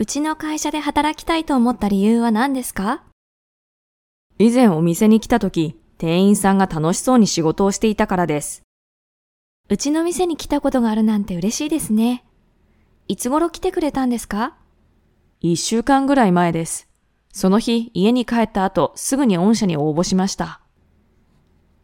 うちの会社で働きたいと思った理由は何ですか？以前お店に来た時、店員さんが楽しそうに仕事をしていたからです。うちの店に来たことがあるなんて嬉しいですね。いつ頃来てくれたんですか？一週間ぐらい前です。その日、家に帰った後、すぐに御社に応募しました。